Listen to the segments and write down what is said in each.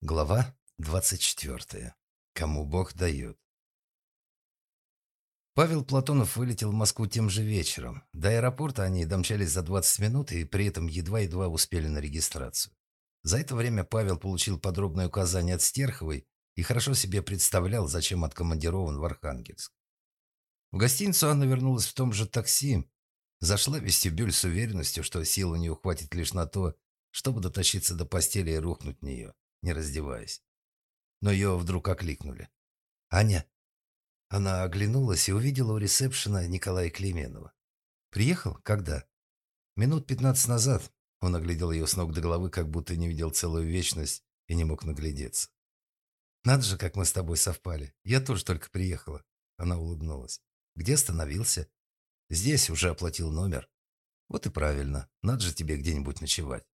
Глава 24. Кому Бог дает. Павел Платонов вылетел в Москву тем же вечером. До аэропорта они домчались за 20 минут и при этом едва-едва успели на регистрацию. За это время Павел получил подробное указание от Стерховой и хорошо себе представлял, зачем откомандирован в Архангельск. В гостиницу Анна вернулась в том же такси, зашла в вестибюль с уверенностью, что сил у нее хватит лишь на то, чтобы дотащиться до постели и рухнуть в нее не раздеваясь. Но ее вдруг окликнули. «Аня!» Она оглянулась и увидела у ресепшена Николая Клеменова. «Приехал? Когда?» «Минут пятнадцать назад». Он оглядел ее с ног до головы, как будто не видел целую вечность и не мог наглядеться. «Надо же, как мы с тобой совпали. Я тоже только приехала». Она улыбнулась. «Где остановился?» «Здесь уже оплатил номер». «Вот и правильно. Надо же тебе где-нибудь ночевать».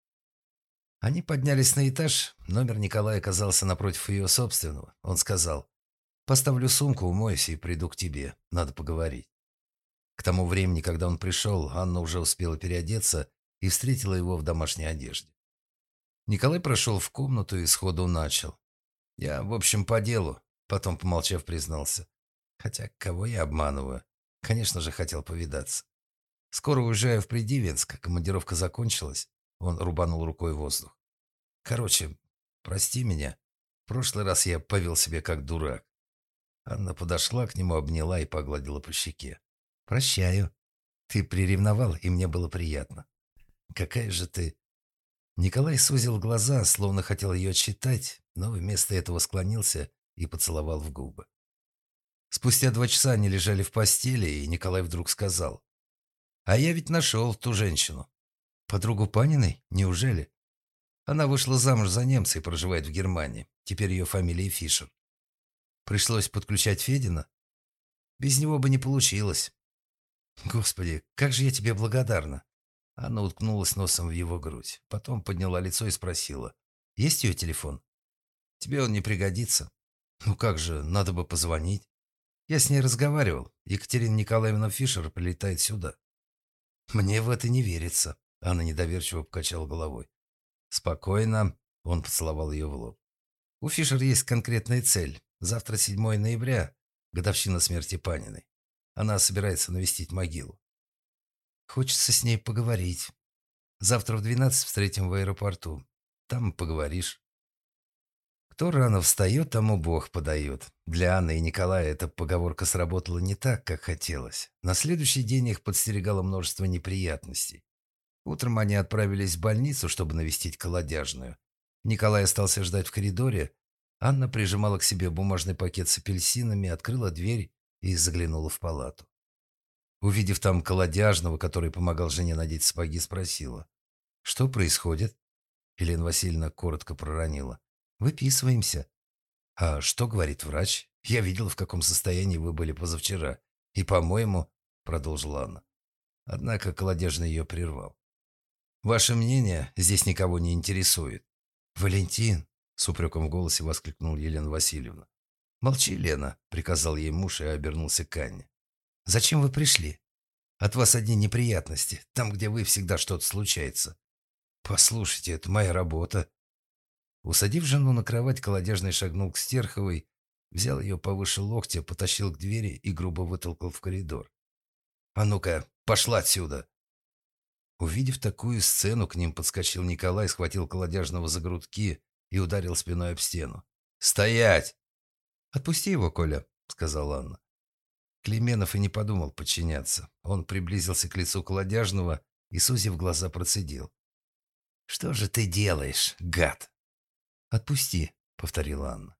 Они поднялись на этаж. Номер Николая оказался напротив ее собственного. Он сказал, «Поставлю сумку, умоюсь и приду к тебе. Надо поговорить». К тому времени, когда он пришел, Анна уже успела переодеться и встретила его в домашней одежде. Николай прошел в комнату и сходу начал. «Я, в общем, по делу», потом, помолчав, признался. «Хотя, кого я обманываю? Конечно же, хотел повидаться. Скоро уезжаю в Придивенск, командировка закончилась. Он рубанул рукой воздух. «Короче, прости меня. В прошлый раз я повел себя как дурак». Анна подошла к нему, обняла и погладила по щеке. «Прощаю. Ты приревновал, и мне было приятно. Какая же ты...» Николай сузил глаза, словно хотел ее отсчитать, но вместо этого склонился и поцеловал в губы. Спустя два часа они лежали в постели, и Николай вдруг сказал. «А я ведь нашел ту женщину. Подругу Паниной? Неужели? Она вышла замуж за немца и проживает в Германии. Теперь ее фамилия Фишер. Пришлось подключать Федина. Без него бы не получилось. Господи, как же я тебе благодарна. Она уткнулась носом в его грудь. Потом подняла лицо и спросила. Есть ее телефон? Тебе он не пригодится. Ну как же, надо бы позвонить. Я с ней разговаривал. Екатерина Николаевна Фишер прилетает сюда. Мне в это не верится. Анна недоверчиво покачала головой. «Спокойно», — он поцеловал ее в лоб. «У Фишер есть конкретная цель. Завтра 7 ноября, годовщина смерти Паниной. Она собирается навестить могилу. Хочется с ней поговорить. Завтра в 12 встретим в аэропорту. Там поговоришь». Кто рано встает, тому Бог подает. Для Анны и Николая эта поговорка сработала не так, как хотелось. На следующий день их подстерегало множество неприятностей. Утром они отправились в больницу, чтобы навестить колодяжную. Николай остался ждать в коридоре. Анна прижимала к себе бумажный пакет с апельсинами, открыла дверь и заглянула в палату. Увидев там колодяжного, который помогал жене надеть сапоги, спросила. «Что происходит?» Елена Васильевна коротко проронила. «Выписываемся». «А что говорит врач? Я видела, в каком состоянии вы были позавчера. И, по-моему...» — продолжила Анна. Однако колодяжный ее прервал. Ваше мнение здесь никого не интересует. Валентин, с упреком в голосе воскликнул Елена Васильевна. Молчи, Лена, приказал ей муж и обернулся к Анне. Зачем вы пришли? От вас одни неприятности, там, где вы всегда что-то случается. Послушайте, это моя работа. Усадив жену на кровать, колодяжный шагнул к Стерховой, взял ее повыше локтя, потащил к двери и грубо вытолкал в коридор. «А ну-ка, пошла отсюда!» Увидев такую сцену, к ним подскочил Николай, схватил колодяжного за грудки и ударил спиной об стену. «Стоять!» «Отпусти его, Коля», — сказала Анна. Клеменов и не подумал подчиняться. Он приблизился к лицу колодяжного и, сузив глаза, процедил. «Что же ты делаешь, гад?» «Отпусти», — повторила Анна.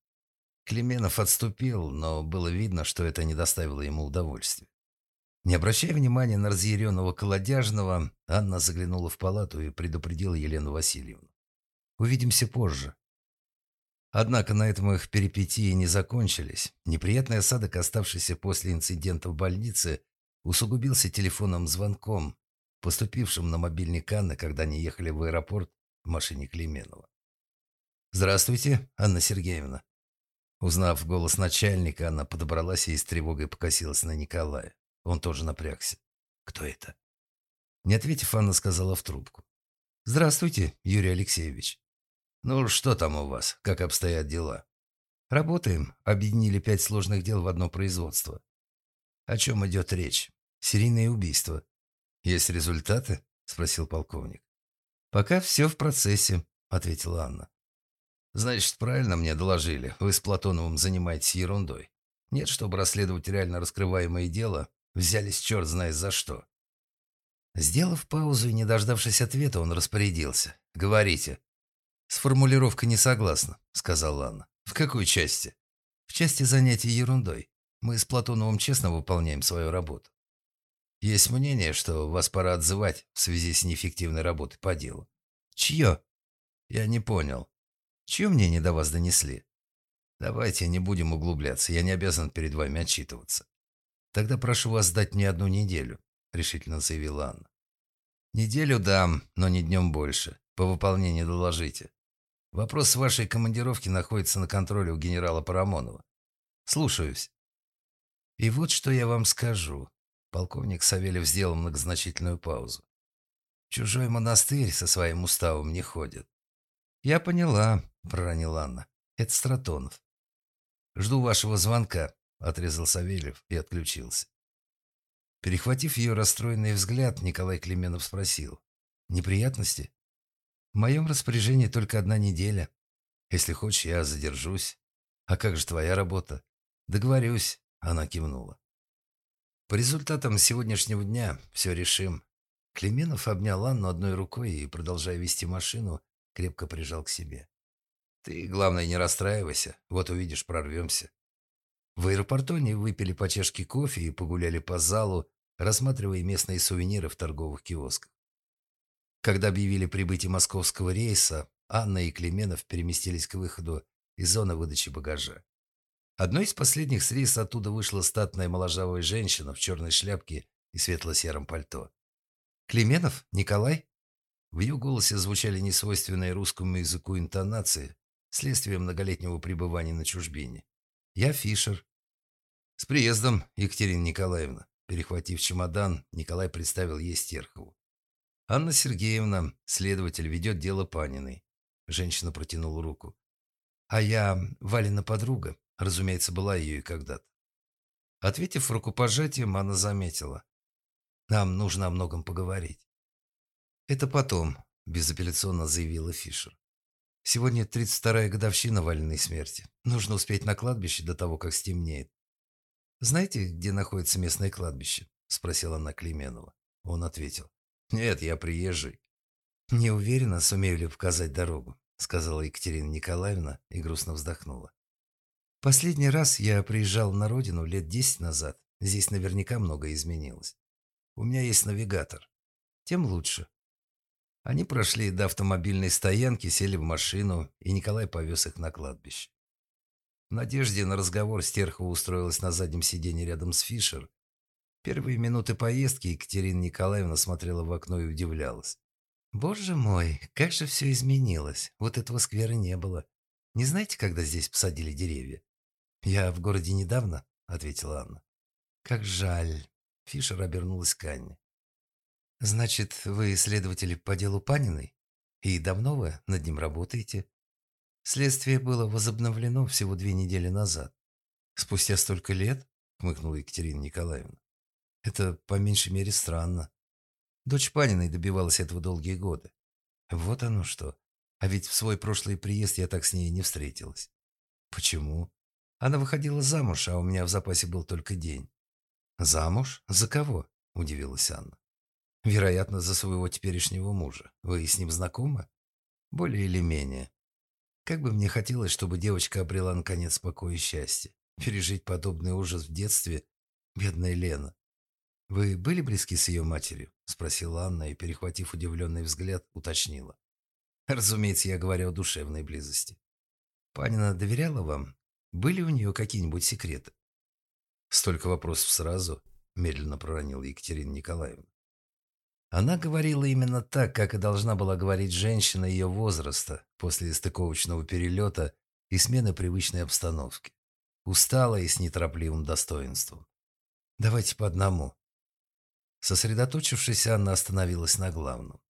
Клеменов отступил, но было видно, что это не доставило ему удовольствия. Не обращая внимания на разъяренного колодяжного, Анна заглянула в палату и предупредила Елену Васильевну. «Увидимся позже». Однако на этом их перипетии не закончились. Неприятный осадок, оставшийся после инцидента в больнице, усугубился телефонным звонком, поступившим на мобильник Анны, когда они ехали в аэропорт в машине Клеменова. «Здравствуйте, Анна Сергеевна». Узнав голос начальника, она подобралась и с тревогой покосилась на Николая. Он тоже напрягся. «Кто это?» Не ответив, Анна сказала в трубку. «Здравствуйте, Юрий Алексеевич». «Ну, что там у вас? Как обстоят дела?» «Работаем. Объединили пять сложных дел в одно производство». «О чем идет речь?» «Серийное убийство». «Есть результаты?» – спросил полковник. «Пока все в процессе», – ответила Анна. «Значит, правильно мне доложили. Вы с Платоновым занимаетесь ерундой. Нет, чтобы расследовать реально раскрываемое дело, взялись черт знает за что». Сделав паузу и не дождавшись ответа, он распорядился. «Говорите». «С формулировкой не согласна», — сказала Анна. «В какой части?» «В части занятий ерундой. Мы с Платоновым честно выполняем свою работу». «Есть мнение, что вас пора отзывать в связи с неэффективной работой по делу». «Чье?» «Я не понял». «Чье мнение до вас донесли?» «Давайте не будем углубляться. Я не обязан перед вами отчитываться». «Тогда прошу вас дать мне одну неделю», — решительно заявила Анна. «Неделю дам, но не днем больше. По выполнению доложите. Вопрос вашей командировки находится на контроле у генерала Парамонова. Слушаюсь». «И вот что я вам скажу». Полковник Савельев сделал многозначительную паузу. «Чужой монастырь со своим уставом не ходит». «Я поняла», — проронила Анна. «Это Стратонов». «Жду вашего звонка», — отрезал Савельев и отключился. Перехватив ее расстроенный взгляд, Николай Клеменов спросил. «Неприятности?» «В моем распоряжении только одна неделя. Если хочешь, я задержусь. А как же твоя работа?» «Договорюсь», — она кивнула. «По результатам сегодняшнего дня все решим». Клеменов обнял Анну одной рукой и, продолжая вести машину, крепко прижал к себе. «Ты, главное, не расстраивайся. Вот увидишь, прорвемся». В аэропорту они выпили по чашке кофе и погуляли по залу, рассматривая местные сувениры в торговых киосках. Когда объявили прибытие московского рейса, Анна и Клеменов переместились к выходу из зоны выдачи багажа. Одной из последних с рейса оттуда вышла статная моложавая женщина в черной шляпке и светло-сером пальто. «Клеменов? Николай?» В ее голосе звучали несвойственные русскому языку интонации, следствие многолетнего пребывания на чужбине. «Я Фишер». «С приездом, Екатерина Николаевна». Перехватив чемодан, Николай представил ей Стерхову. «Анна Сергеевна, следователь, ведет дело Паниной». Женщина протянула руку. «А я Валина подруга. Разумеется, была ее и когда-то». Ответив рукопожатием, Анна заметила. «Нам нужно о многом поговорить». «Это потом», – безапелляционно заявила Фишер. «Сегодня 32-я годовщина Валиной смерти. Нужно успеть на кладбище до того, как стемнеет. «Знаете, где находится местное кладбище?» – спросила она Клеменова. Он ответил. «Нет, я приезжий». «Не уверена, сумею ли показать дорогу», – сказала Екатерина Николаевна и грустно вздохнула. «Последний раз я приезжал на родину лет десять назад. Здесь наверняка многое изменилось. У меня есть навигатор. Тем лучше». Они прошли до автомобильной стоянки, сели в машину, и Николай повез их на кладбище. В надежде на разговор Стерхова устроилась на заднем сиденье рядом с Фишер. Первые минуты поездки Екатерина Николаевна смотрела в окно и удивлялась. «Боже мой, как же все изменилось. Вот этого сквера не было. Не знаете, когда здесь посадили деревья?» «Я в городе недавно», — ответила Анна. «Как жаль». Фишер обернулась к Анне. «Значит, вы следователи по делу Паниной? И давно вы над ним работаете?» Следствие было возобновлено всего две недели назад. Спустя столько лет, хмыкнула Екатерина Николаевна. Это по меньшей мере странно. Дочь Паниной добивалась этого долгие годы. Вот оно что. А ведь в свой прошлый приезд я так с ней не встретилась. Почему? Она выходила замуж, а у меня в запасе был только день. Замуж? За кого? Удивилась Анна. Вероятно, за своего теперешнего мужа. Вы с ним знакомы? Более или менее. Как бы мне хотелось, чтобы девочка обрела наконец покой и счастье. Пережить подобный ужас в детстве. Бедная Лена. «Вы были близки с ее матерью?» – спросила Анна и, перехватив удивленный взгляд, уточнила. «Разумеется, я говорю о душевной близости. Панина доверяла вам? Были у нее какие-нибудь секреты?» «Столько вопросов сразу», – медленно проронила Екатерина Николаевна. Она говорила именно так, как и должна была говорить женщина ее возраста после стыковочного перелета и смены привычной обстановки. Устала и с неторопливым достоинством. «Давайте по одному». Сосредоточившись, Анна остановилась на главном.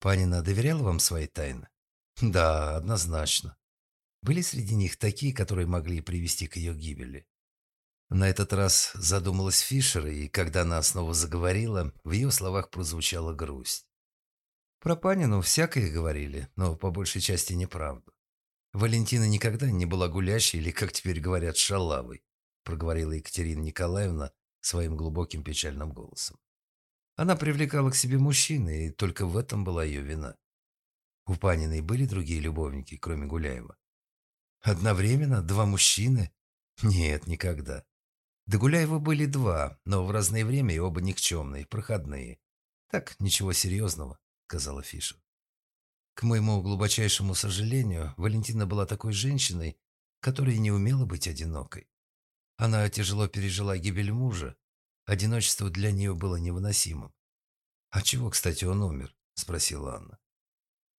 «Панина доверяла вам свои тайны?» Да, однозначно. Были среди них такие, которые могли привести к ее гибели. На этот раз задумалась Фишер, и когда она снова заговорила, в ее словах прозвучала грусть. Про Панину всякое говорили, но по большей части неправду. Валентина никогда не была гулящей или, как теперь говорят, шалавой, проговорила Екатерина Николаевна своим глубоким печальным голосом. Она привлекала к себе мужчины, и только в этом была ее вина. У Паниной были другие любовники, кроме Гуляева. Одновременно два мужчины? Нет, никогда. До Гуляева были два, но в разное время и оба никчемные, проходные. Так, ничего серьезного, сказала Фишер. К моему глубочайшему сожалению, Валентина была такой женщиной, которая не умела быть одинокой. Она тяжело пережила гибель мужа. Одиночество для нее было невыносимым. «А чего, кстати, он умер?» – спросила Анна.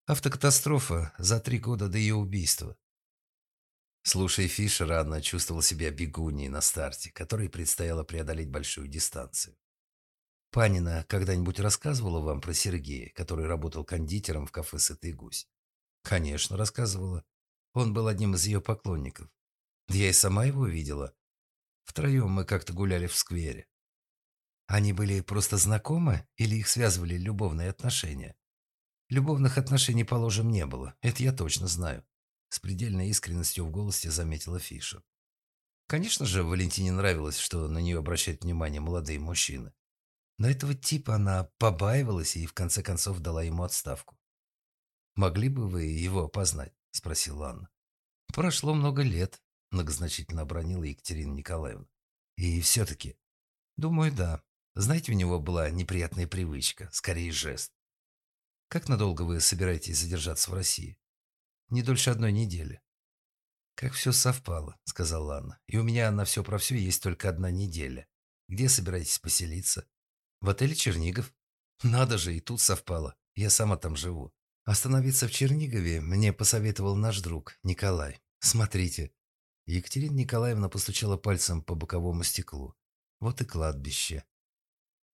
«Автокатастрофа за три года до ее убийства». Слушая Фишера, Анна чувствовала себя бегуней на старте, которой предстояло преодолеть большую дистанцию. Панина когда-нибудь рассказывала вам про Сергея, который работал кондитером в кафе «Сытый гусь»? Конечно, рассказывала. Он был одним из ее поклонников. Я и сама его видела. Втроем мы как-то гуляли в сквере. Они были просто знакомы или их связывали любовные отношения? Любовных отношений, положим, не было. Это я точно знаю. С предельной искренностью в голосе заметила Фишер. Конечно же, Валентине нравилось, что на нее обращают внимание молодые мужчины. Но этого типа она побаивалась и в конце концов дала ему отставку. «Могли бы вы его опознать?» – спросила Анна. «Прошло много лет», – многозначительно обронила Екатерина Николаевна. «И все-таки...» «Думаю, да. Знаете, у него была неприятная привычка, скорее жест. Как надолго вы собираетесь задержаться в России?» «Не дольше одной недели». «Как все совпало», — сказала Анна. «И у меня на все про все есть только одна неделя. Где собираетесь поселиться?» В отеле «Чернигов». Надо же, и тут совпало. Я сама там живу. Остановиться в Чернигове мне посоветовал наш друг Николай. Смотрите. Екатерина Николаевна постучала пальцем по боковому стеклу. Вот и кладбище.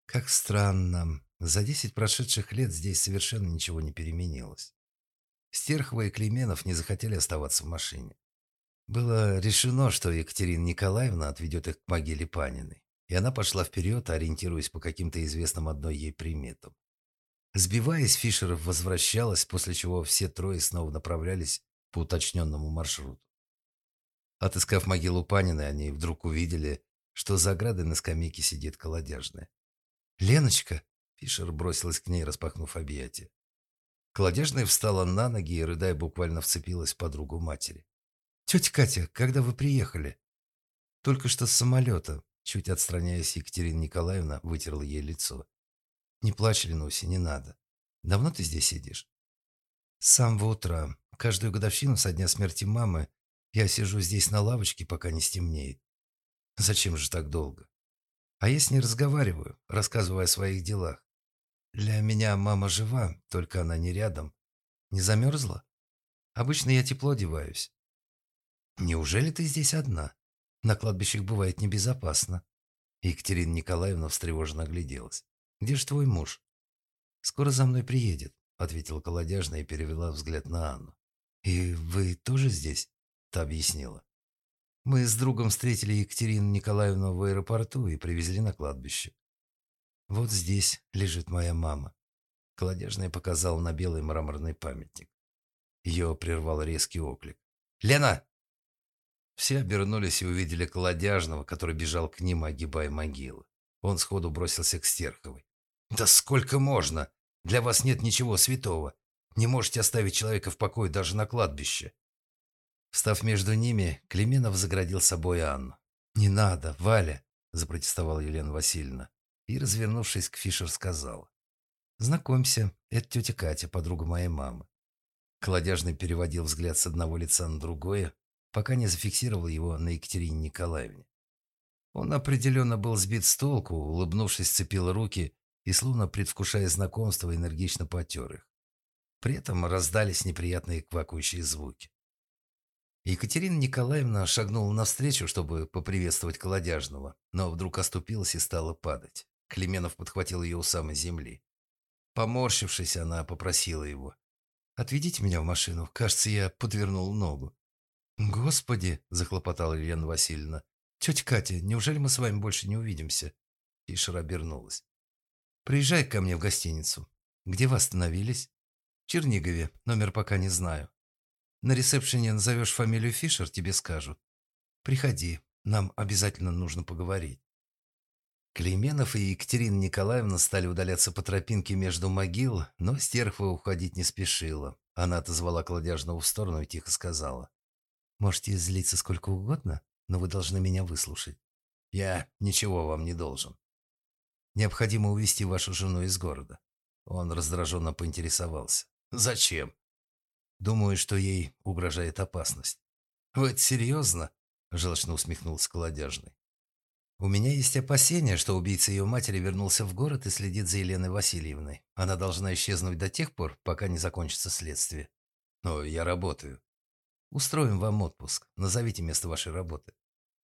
Как странно. За десять прошедших лет здесь совершенно ничего не переменилось. Стерхова и Клеменов не захотели оставаться в машине. Было решено, что Екатерина Николаевна отведет их к могиле Паниной и она пошла вперед, ориентируясь по каким-то известным одной ей приметам. Сбиваясь, Фишер возвращалась, после чего все трое снова направлялись по уточненному маршруту. Отыскав могилу Панины, они вдруг увидели, что за оградой на скамейке сидит колодяжная. «Леночка!» — Фишер бросилась к ней, распахнув объятия. Колодяжная встала на ноги и, рыдая, буквально вцепилась в подругу матери. «Тетя Катя, когда вы приехали?» «Только что с самолета. Чуть отстраняясь, Екатерина Николаевна вытерла ей лицо. «Не плачь, Ленуся, не надо. Давно ты здесь сидишь?» «С самого утра. Каждую годовщину со дня смерти мамы я сижу здесь на лавочке, пока не стемнеет. Зачем же так долго? А я с ней разговариваю, рассказываю о своих делах. Для меня мама жива, только она не рядом. Не замерзла? Обычно я тепло одеваюсь. Неужели ты здесь одна? На кладбищах бывает небезопасно. Екатерина Николаевна встревоженно огляделась. «Где же твой муж?» «Скоро за мной приедет», — ответила колодяжная и перевела взгляд на Анну. «И вы тоже здесь?» — та объяснила. «Мы с другом встретили Екатерину Николаевну в аэропорту и привезли на кладбище. Вот здесь лежит моя мама». Колодяжная показала на белый мраморный памятник. Ее прервал резкий оклик. «Лена, все обернулись и увидели колодяжного, который бежал к ним, огибая могилы. Он сходу бросился к Стерховой. «Да сколько можно? Для вас нет ничего святого. Не можете оставить человека в покое даже на кладбище». Встав между ними, Клеменов заградил собой Анну. «Не надо, Валя!» – запротестовала Елена Васильевна. И, развернувшись к Фишер, сказала. «Знакомься, это тетя Катя, подруга моей мамы». Колодяжный переводил взгляд с одного лица на другое, пока не зафиксировал его на Екатерине Николаевне. Он определенно был сбит с толку, улыбнувшись, сцепил руки и, словно предвкушая знакомство, энергично потер их. При этом раздались неприятные квакающие звуки. Екатерина Николаевна шагнула навстречу, чтобы поприветствовать колодяжного, но вдруг оступилась и стала падать. Клеменов подхватил ее у самой земли. Поморщившись, она попросила его. Отведите меня в машину. Кажется, я подвернул ногу». «Господи!» – захлопотала Елена Васильевна. «Тетя Катя, неужели мы с вами больше не увидимся?» Фишер обернулась. «Приезжай ко мне в гостиницу. Где вы остановились?» «В Чернигове. Номер пока не знаю. На ресепшене назовешь фамилию Фишер, тебе скажут. Приходи. Нам обязательно нужно поговорить». Клейменов и Екатерина Николаевна стали удаляться по тропинке между могил, но Стерхова уходить не спешила. Она отозвала Кладяжного в сторону и тихо сказала. «Можете злиться сколько угодно, но вы должны меня выслушать. Я ничего вам не должен. Необходимо увезти вашу жену из города». Он раздраженно поинтересовался. «Зачем?» «Думаю, что ей угрожает опасность». «Вы это серьезно?» – желчно усмехнулся Колодяжный. У меня есть опасения, что убийца ее матери вернулся в город и следит за Еленой Васильевной. Она должна исчезнуть до тех пор, пока не закончится следствие. Но я работаю. Устроим вам отпуск. Назовите место вашей работы.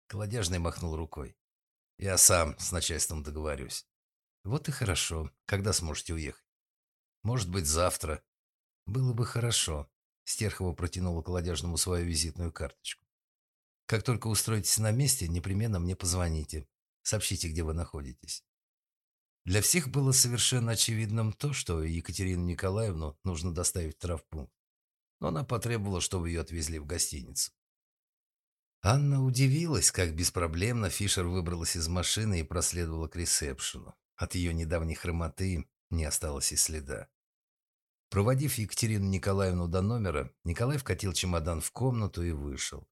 Колодяжный махнул рукой. Я сам с начальством договорюсь. Вот и хорошо. Когда сможете уехать? Может быть, завтра. Было бы хорошо. Стерхова протянула Колодяжному свою визитную карточку. Как только устроитесь на месте, непременно мне позвоните. Сообщите, где вы находитесь. Для всех было совершенно очевидным то, что Екатерину Николаевну нужно доставить в травпункт. Но она потребовала, чтобы ее отвезли в гостиницу. Анна удивилась, как беспроблемно Фишер выбралась из машины и проследовала к ресепшену. От ее недавней хромоты не осталось и следа. Проводив Екатерину Николаевну до номера, Николай вкатил чемодан в комнату и вышел.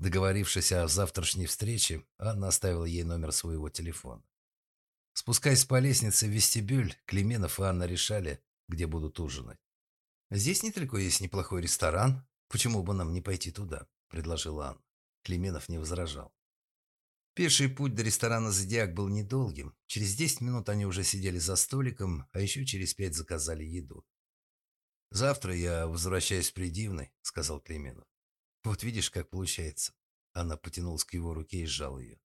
Договорившись о завтрашней встрече, Анна оставила ей номер своего телефона. Спускаясь по лестнице в вестибюль, Клеменов и Анна решали, где будут ужинать. «Здесь недалеко есть неплохой ресторан. Почему бы нам не пойти туда?» – предложила Анна. Клеменов не возражал. Пеший путь до ресторана «Зодиак» был недолгим. Через десять минут они уже сидели за столиком, а еще через пять заказали еду. «Завтра я возвращаюсь в Придивный», – сказал Клеменов. Вот видишь, как получается. Она потянулась к его руке и сжала ее.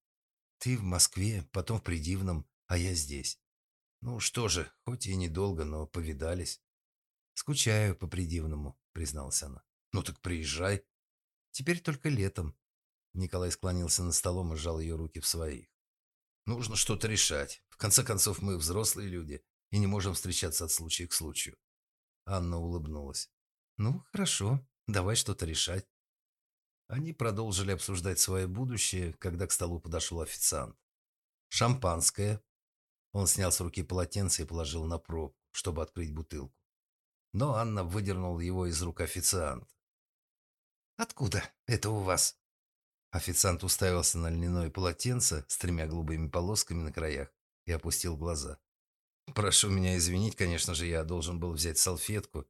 Ты в Москве, потом в Придивном, а я здесь. Ну что же, хоть и недолго, но повидались. Скучаю по Придивному, призналась она. Ну так приезжай. Теперь только летом. Николай склонился над столом и сжал ее руки в своих. Нужно что-то решать. В конце концов, мы взрослые люди и не можем встречаться от случая к случаю. Анна улыбнулась. Ну, хорошо, давай что-то решать. Они продолжили обсуждать свое будущее, когда к столу подошел официант. «Шампанское». Он снял с руки полотенце и положил на пробку, чтобы открыть бутылку. Но Анна выдернула его из рук официанта. «Откуда это у вас?» Официант уставился на льняное полотенце с тремя голубыми полосками на краях и опустил глаза. «Прошу меня извинить, конечно же, я должен был взять салфетку.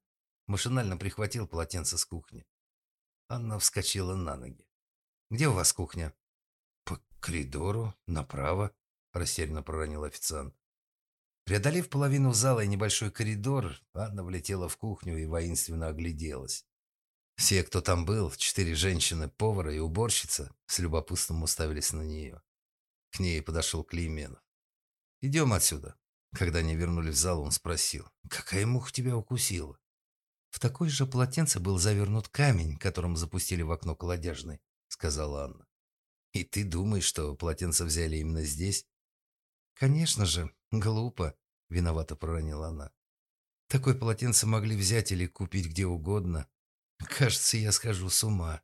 Машинально прихватил полотенце с кухни. Анна вскочила на ноги. «Где у вас кухня?» «По коридору, направо», – растерянно проронил официант. Преодолев половину зала и небольшой коридор, Анна влетела в кухню и воинственно огляделась. Все, кто там был, четыре женщины, повара и уборщица, с любопытством уставились на нее. К ней подошел Клейменов. «Идем отсюда». Когда они вернулись в зал, он спросил, «Какая муха тебя укусила?» В такое же полотенце был завернут камень, которым запустили в окно колодяжной, сказала Анна. И ты думаешь, что полотенце взяли именно здесь? Конечно же, глупо, виновато проронила она. Такое полотенце могли взять или купить где угодно. Кажется, я схожу с ума.